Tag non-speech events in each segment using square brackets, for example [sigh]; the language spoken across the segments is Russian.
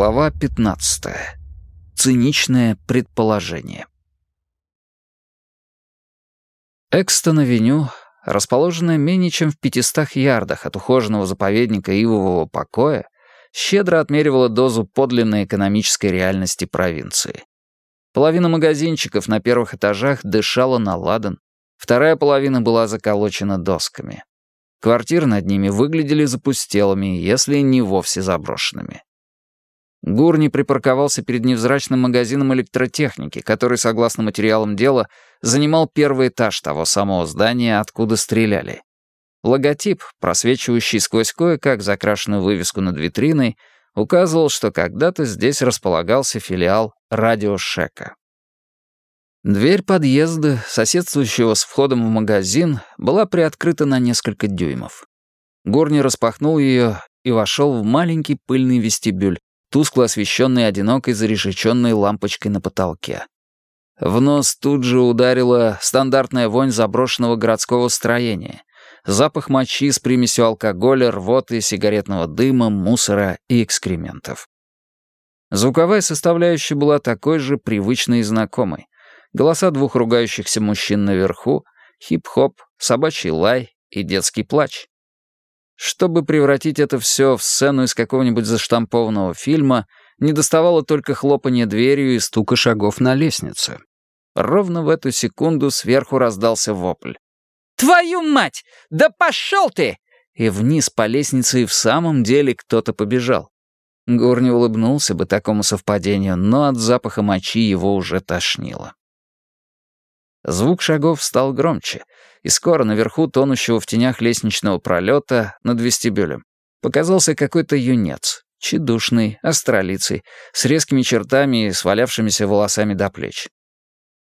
Глава 15. Циничное предположение. Экстон-авеню, расположенная менее чем в 500 ярдах от ухоженного заповедника Ивового покоя, щедро отмеривала дозу подлинной экономической реальности провинции. Половина магазинчиков на первых этажах дышала на ладан, вторая половина была заколочена досками. Квартиры над ними выглядели запустелыми, если не вовсе заброшенными. Гурни припарковался перед невзрачным магазином электротехники, который, согласно материалам дела, занимал первый этаж того самого здания, откуда стреляли. Логотип, просвечивающий сквозь кое-как закрашенную вывеску над витриной, указывал, что когда-то здесь располагался филиал радиошека. Дверь подъезда, соседствующего с входом в магазин, была приоткрыта на несколько дюймов. Горни распахнул ее и вошел в маленький пыльный вестибюль, тускло освещенный одинокой зарешеченной лампочкой на потолке. В нос тут же ударила стандартная вонь заброшенного городского строения, запах мочи с примесью алкоголя, рвоты, сигаретного дыма, мусора и экскрементов. Звуковая составляющая была такой же привычной и знакомой. Голоса двух ругающихся мужчин наверху, хип-хоп, собачий лай и детский плач. Чтобы превратить это все в сцену из какого-нибудь заштампованного фильма, не доставало только хлопания дверью и стука шагов на лестнице. Ровно в эту секунду сверху раздался вопль. «Твою мать! Да пошел ты!» И вниз по лестнице и в самом деле кто-то побежал. Гор не улыбнулся бы такому совпадению, но от запаха мочи его уже тошнило. Звук шагов стал громче, и скоро наверху тонущего в тенях лестничного пролета над вестибюлем показался какой-то юнец, тщедушный, остролицый, с резкими чертами и свалявшимися волосами до плеч.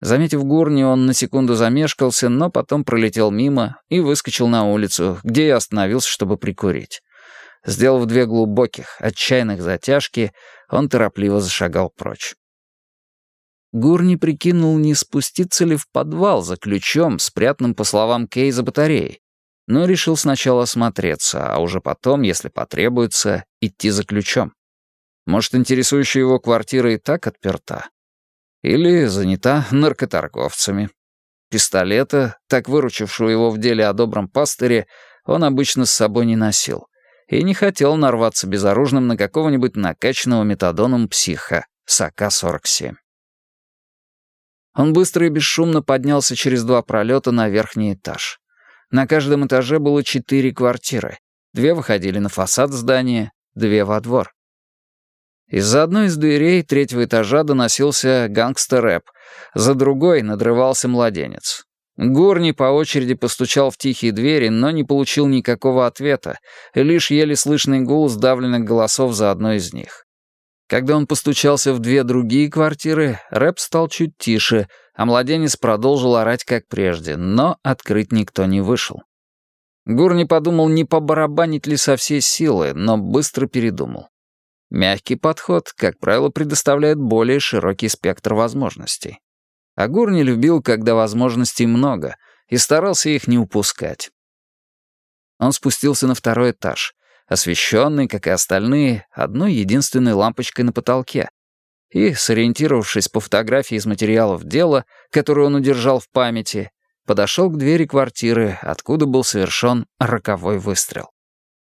Заметив Гурни, он на секунду замешкался, но потом пролетел мимо и выскочил на улицу, где я остановился, чтобы прикурить. Сделав две глубоких, отчаянных затяжки, он торопливо зашагал прочь. Гурни прикинул, не спуститься ли в подвал за ключом, спрятанным, по словам Кей, за батареей, но решил сначала осмотреться, а уже потом, если потребуется, идти за ключом. Может, интересующая его квартира и так отперта? Или занята наркоторговцами? Пистолета, так выручившего его в деле о добром пастыре, он обычно с собой не носил и не хотел нарваться безоружным на какого-нибудь накачанного метадоном психа с АК-47. Он быстро и бесшумно поднялся через два пролета на верхний этаж. На каждом этаже было четыре квартиры. Две выходили на фасад здания, две во двор. Из-за одной из дверей третьего этажа доносился гангстер-рэп, за другой надрывался младенец. Гурни по очереди постучал в тихие двери, но не получил никакого ответа, лишь еле слышный гул сдавленных голосов за одной из них. Когда он постучался в две другие квартиры, рэп стал чуть тише, а младенец продолжил орать как прежде, но открыть никто не вышел. Гурни подумал, не побарабанить ли со всей силы, но быстро передумал. Мягкий подход, как правило, предоставляет более широкий спектр возможностей. А Гурни любил, когда возможностей много, и старался их не упускать. Он спустился на второй этаж, освещенный, как и остальные, одной единственной лампочкой на потолке. И, сориентировавшись по фотографии из материалов дела, которую он удержал в памяти, подошел к двери квартиры, откуда был совершен роковой выстрел.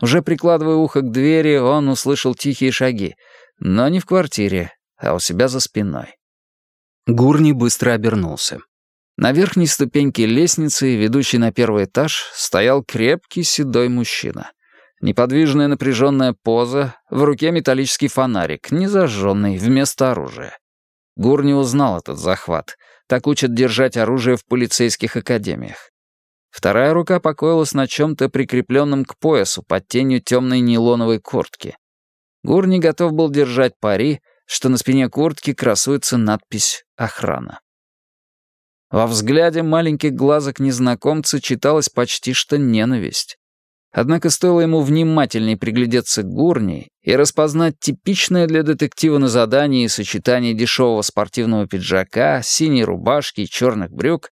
Уже прикладывая ухо к двери, он услышал тихие шаги, но не в квартире, а у себя за спиной. Гурни быстро обернулся. На верхней ступеньке лестницы, ведущей на первый этаж, стоял крепкий седой мужчина. Неподвижная напряженная поза, в руке металлический фонарик, незажженный, вместо оружия. Гур не узнал этот захват. Так учат держать оружие в полицейских академиях. Вторая рука покоилась на чем-то прикрепленном к поясу под тенью темной нейлоновой куртки. Гур не готов был держать пари, что на спине куртки красуется надпись «Охрана». Во взгляде маленьких глазок незнакомца читалась почти что ненависть. Однако стоило ему внимательней приглядеться к Гурни и распознать типичное для детектива на задании сочетание дешевого спортивного пиджака, синей рубашки и черных брюк,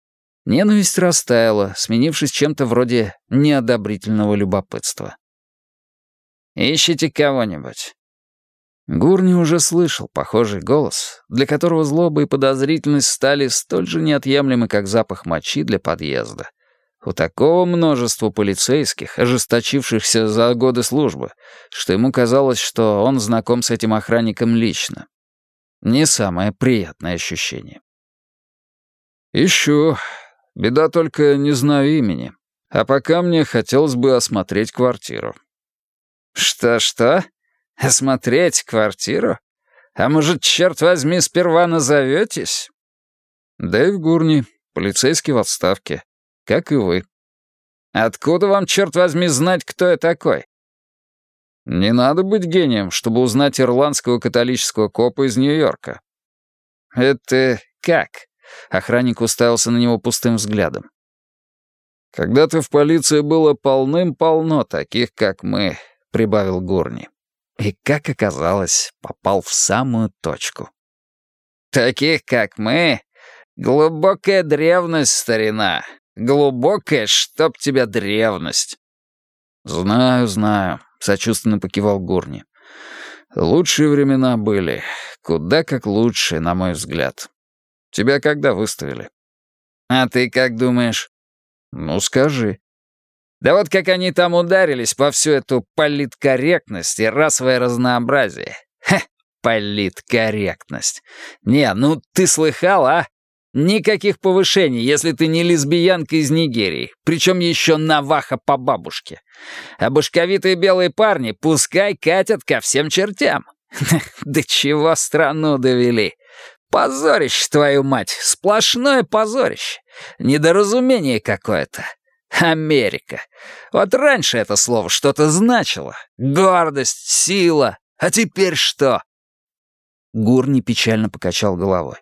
ненависть растаяла, сменившись чем-то вроде неодобрительного любопытства. «Ищите кого-нибудь?» Гурни уже слышал похожий голос, для которого злоба и подозрительность стали столь же неотъемлемы, как запах мочи для подъезда. У такого множества полицейских, ожесточившихся за годы службы, что ему казалось, что он знаком с этим охранником лично. Не самое приятное ощущение. «Ищу. Беда только не знаю имени. А пока мне хотелось бы осмотреть квартиру». «Что-что?» Осмотреть квартиру? А может, черт возьми, сперва назоветесь? Дэйв Гурни, полицейский в отставке. Как и вы. Откуда вам, черт возьми, знать, кто я такой? Не надо быть гением, чтобы узнать ирландского католического копа из Нью-Йорка. Это как? Охранник уставился на него пустым взглядом. Когда-то в полиции было полным-полно таких, как мы, прибавил Гурни. И, как оказалось, попал в самую точку. «Таких, как мы? Глубокая древность, старина. Глубокая, чтоб тебя древность». «Знаю, знаю», — сочувственно покивал Гурни. «Лучшие времена были. Куда как лучшие, на мой взгляд. Тебя когда выставили?» «А ты как думаешь?» «Ну, скажи». Да вот как они там ударились по всю эту политкорректность и расовое разнообразие. Хе, политкорректность. Не, ну ты слыхал, а? Никаких повышений, если ты не лесбиянка из Нигерии, причем еще наваха по бабушке. А башковитые белые парни пускай катят ко всем чертям. [laughs] Да чего страну довели? Позорище, твою мать, сплошное позорище. Недоразумение какое-то. Америка. Вот раньше это слово что-то значило. Гордость, сила. А теперь что? Гурни печально покачал головой.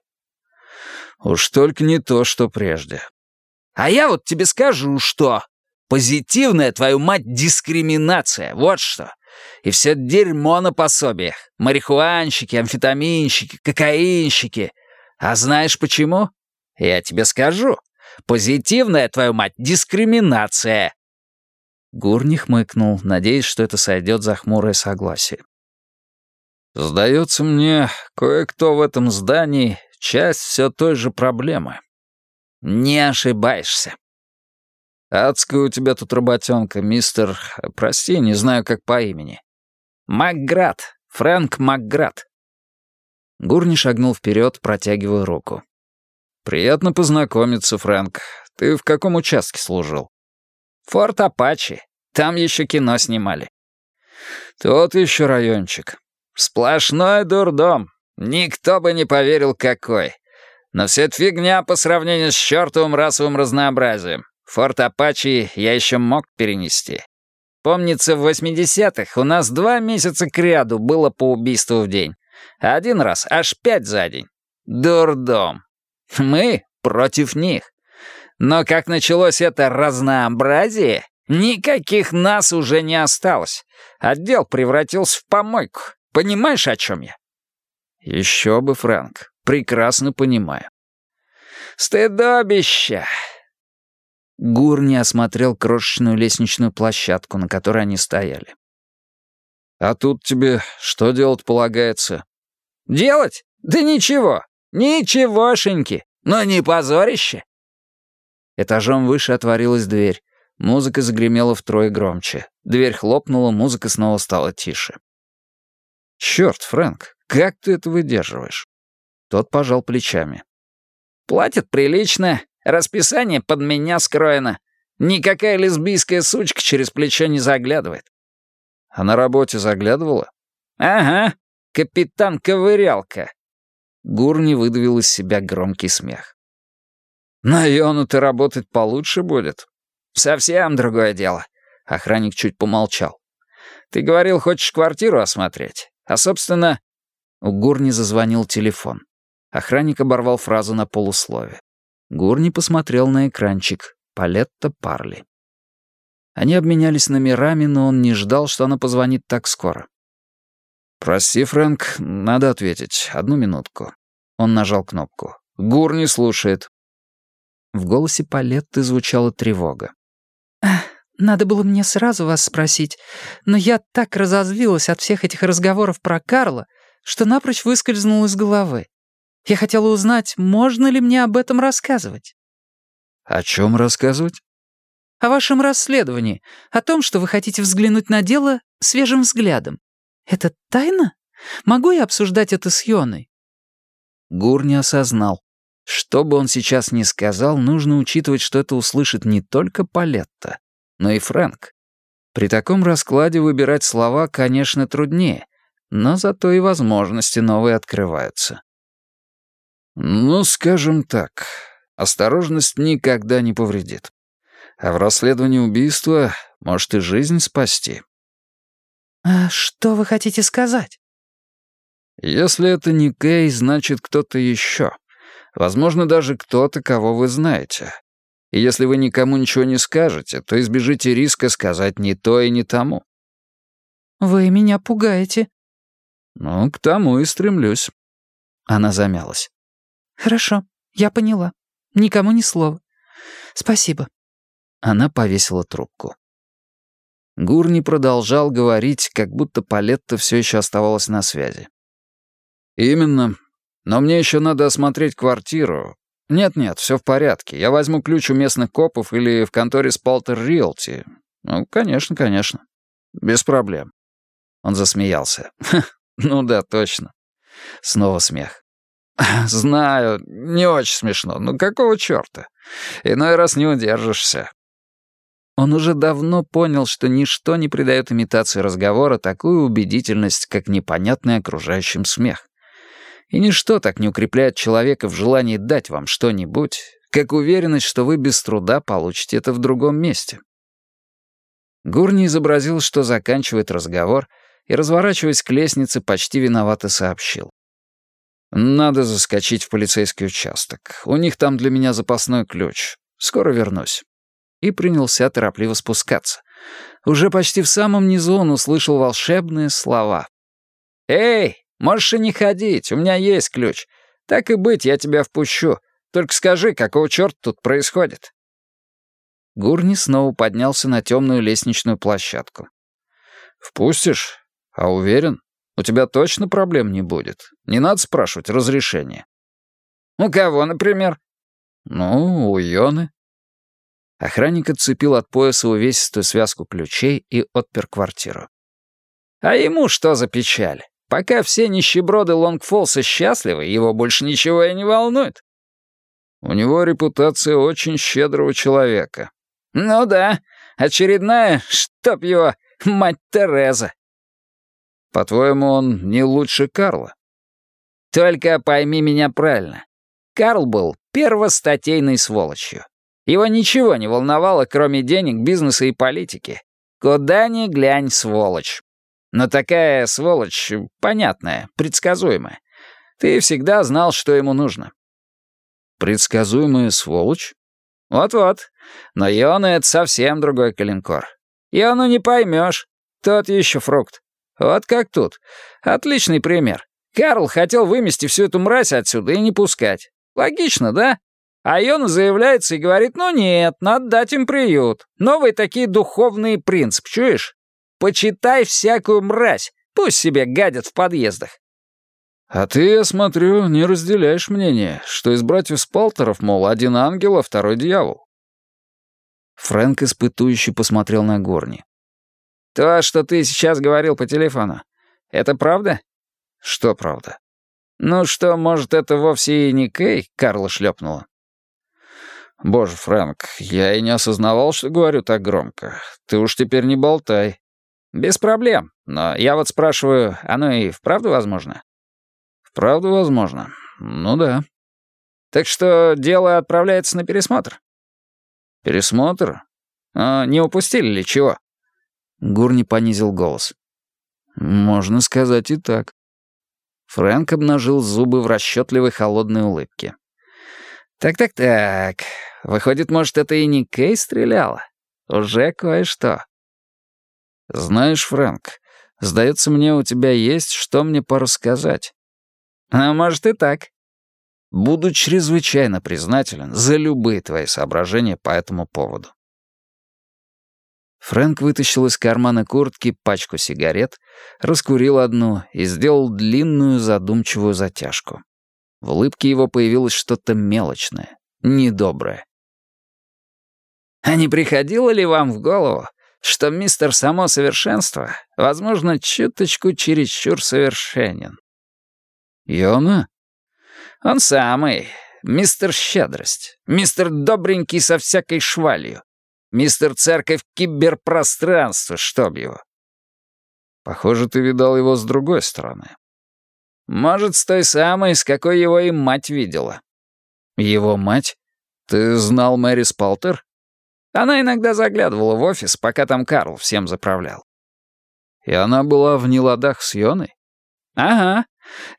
Уж только не то, что прежде. А я вот тебе скажу, что. Позитивная, твою мать, дискриминация. Вот что. И все дерьмо на пособиях. Марихуанщики, амфетаминщики, кокаинщики. А знаешь почему? Я тебе скажу. Позитивная, твою мать, дискриминация!» Гурни хмыкнул, надеясь, что это сойдет за хмурое согласие. «Сдается мне, кое-кто в этом здании — часть все той же проблемы». «Не ошибаешься». «Адская у тебя тут работенка, мистер... Прости, не знаю, как по имени». «Макград. Фрэнк Макград». Гурни шагнул вперед, протягивая руку. «Приятно познакомиться, Фрэнк. Ты в каком участке служил?» «Форт Апачи. Там еще кино снимали». «Тот еще райончик». «Сплошной дурдом. Никто бы не поверил, какой. Но все это фигня по сравнению с чертовым расовым разнообразием. Форт Апачи я еще мог перенести. Помнится, в 80-х у нас два месяца кряду было по убийству в день. Один раз аж пять за день. Дурдом. Мы против них. Но как началось это разнообразие, никаких нас уже не осталось. Отдел превратился в помойку. Понимаешь, о чем я? Еще бы, Фрэнк. Прекрасно понимаю. Стыдобище. Гурни осмотрел крошечную лестничную площадку, на которой они стояли. «А тут тебе что делать полагается?» «Делать? Да ничего. «Ничегошеньки! Но не позорище!» Этажом выше отворилась дверь. Музыка загремела втрое громче. Дверь хлопнула, музыка снова стала тише. «Чёрт, Фрэнк, как ты это выдерживаешь?» Тот пожал плечами. «Платят прилично, расписание под меня скроено. Никакая лесбийская сучка через плечо не заглядывает». «А на работе заглядывала?» «Ага, капитан-ковырялка. Гурни выдавил из себя громкий смех. «На Йону-то работать получше будет?» «Совсем другое дело». Охранник чуть помолчал. «Ты говорил, хочешь квартиру осмотреть? А, собственно...» У Гурни зазвонил телефон. Охранник оборвал фразу на полуслове. Гурни посмотрел на экранчик. Палетта Парли. Они обменялись номерами, но он не ждал, что она позвонит так скоро. «Прости, Фрэнк, надо ответить. Одну минутку». Он нажал кнопку. «Гур не слушает». В голосе Палетты звучала тревога. Надо было мне сразу вас спросить, но я так разозлилась от всех этих разговоров про Карла, что напрочь выскользнул из головы. Я хотела узнать, можно ли мне об этом рассказывать. О чем рассказывать? О вашем расследовании, о том, что вы хотите взглянуть на дело свежим взглядом. Это тайна? Могу я обсуждать это с Йоной? Гур не осознал. Что бы он сейчас ни сказал, нужно учитывать, что это услышит не только Палетта, но и Фрэнк. При таком раскладе выбирать слова, конечно, труднее, но зато и возможности новые открываются. Ну, скажем так, осторожность никогда не повредит. А в расследовании убийства может и жизнь спасти. «А что вы хотите сказать?» «Если это не Кей, значит кто-то еще. Возможно, даже кто-то, кого вы знаете. И если вы никому ничего не скажете, то избежите риска сказать не то и не тому». «Вы меня пугаете». «Ну, к тому и стремлюсь». Она замялась. «Хорошо, я поняла. Никому ни слова. Спасибо». Она повесила трубку. Гурни продолжал говорить, как будто Палетта все еще оставалась на связи. «Именно. Но мне еще надо осмотреть квартиру. Нет-нет, все в порядке. Я возьму ключ у местных копов или в конторе Спалтер Риэлти. Ну, конечно, конечно. Без проблем». Он засмеялся. «Ну да, точно». Снова смех. [laughs] «Знаю, не очень смешно, но какого чёрта? Иной раз не удержишься». Он уже давно понял, что ничто не придает имитации разговора такую убедительность, как непонятный окружающим смех. И ничто так не укрепляет человека в желании дать вам что-нибудь, как уверенность, что вы без труда получите это в другом месте. Гурни изобразил, что заканчивает разговор, и, разворачиваясь к лестнице, почти виновато сообщил. «Надо заскочить в полицейский участок. У них там для меня запасной ключ. Скоро вернусь». И принялся торопливо спускаться. Уже почти в самом низу он услышал волшебные слова. «Эй, можешь и не ходить, у меня есть ключ. Так и быть, я тебя впущу. Только скажи, какого черта тут происходит?» Гурни снова поднялся на темную лестничную площадку. «Впустишь? А уверен?» У тебя точно проблем не будет. Не надо спрашивать разрешения. У кого, например? Ну, у Йоны. Охранник отцепил от пояса увесистую связку ключей и отпер квартиру. А ему что за печаль? Пока все нищеброды Лонгфолса счастливы, его больше ничего и не волнует. У него репутация очень щедрого человека. Ну да, очередная, чтоб его, мать Тереза. По-твоему, он не лучше Карла? Только пойми меня правильно. Карл был первостатейной сволочью. Его ничего не волновало, кроме денег, бизнеса и политики. Куда ни глянь, сволочь. Но такая сволочь понятная, предсказуемая. Ты всегда знал, что ему нужно. Предсказуемая сволочь? Вот-вот. Но Йона — это совсем другой калинкор. Йону не поймешь. Тот еще фрукт. Вот как тут. Отличный пример. Карл хотел вымести всю эту мразь отсюда и не пускать. Логично, да? А Йона заявляется и говорит, ну нет, надо дать им приют. Новые такие духовные принцип, чуешь? Почитай всякую мразь, пусть себе гадят в подъездах. А ты, я смотрю, не разделяешь мнение, что из братьев Спалтеров, мол, один ангел, а второй дьявол. Фрэнк испытующе посмотрел на Горни. «То, что ты сейчас говорил по телефону, это правда?» «Что правда?» «Ну что, может, это вовсе и не Кей?» — Карла шлепнула. «Боже, Фрэнк, я и не осознавал, что говорю так громко. Ты уж теперь не болтай». «Без проблем. Но я вот спрашиваю, оно и вправду возможно?» «Вправду возможно. Ну да». «Так что дело отправляется на пересмотр?» «Пересмотр? А не упустили ли чего?» Гурни понизил голос. «Можно сказать и так». Фрэнк обнажил зубы в расчетливой холодной улыбке. «Так-так-так. Выходит, может, это и не Кей стреляла? Уже кое-что». «Знаешь, Фрэнк, сдается мне, у тебя есть что мне порассказать». «А может, и так». «Буду чрезвычайно признателен за любые твои соображения по этому поводу». Фрэнк вытащил из кармана куртки пачку сигарет, раскурил одну и сделал длинную задумчивую затяжку. В улыбке его появилось что-то мелочное, недоброе. «А не приходило ли вам в голову, что мистер Само Совершенство, возможно, чуточку чересчур совершенен?» «Йона?» «Он самый. Мистер Щедрость. Мистер Добренький со всякой швалью. Мистер Церковь киберпространства, чтоб его. Похоже, ты видал его с другой стороны. Может, с той самой, с какой его и мать видела. Его мать? Ты знал Мэри Спалтер? Она иногда заглядывала в офис, пока там Карл всем заправлял. И она была в неладах с Йоной? Ага.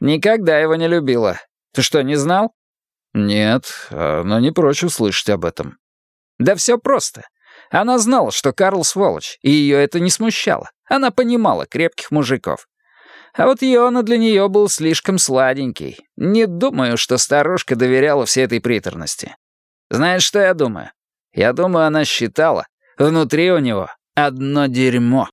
Никогда его не любила. Ты что, не знал? Нет, но не прочь услышать об этом. Да все просто. Она знала, что Карл сволочь, и ее это не смущало. Она понимала крепких мужиков. А вот Йона для нее был слишком сладенький. Не думаю, что старушка доверяла всей этой приторности. Знаешь, что я думаю? Я думаю, она считала, внутри у него одно дерьмо.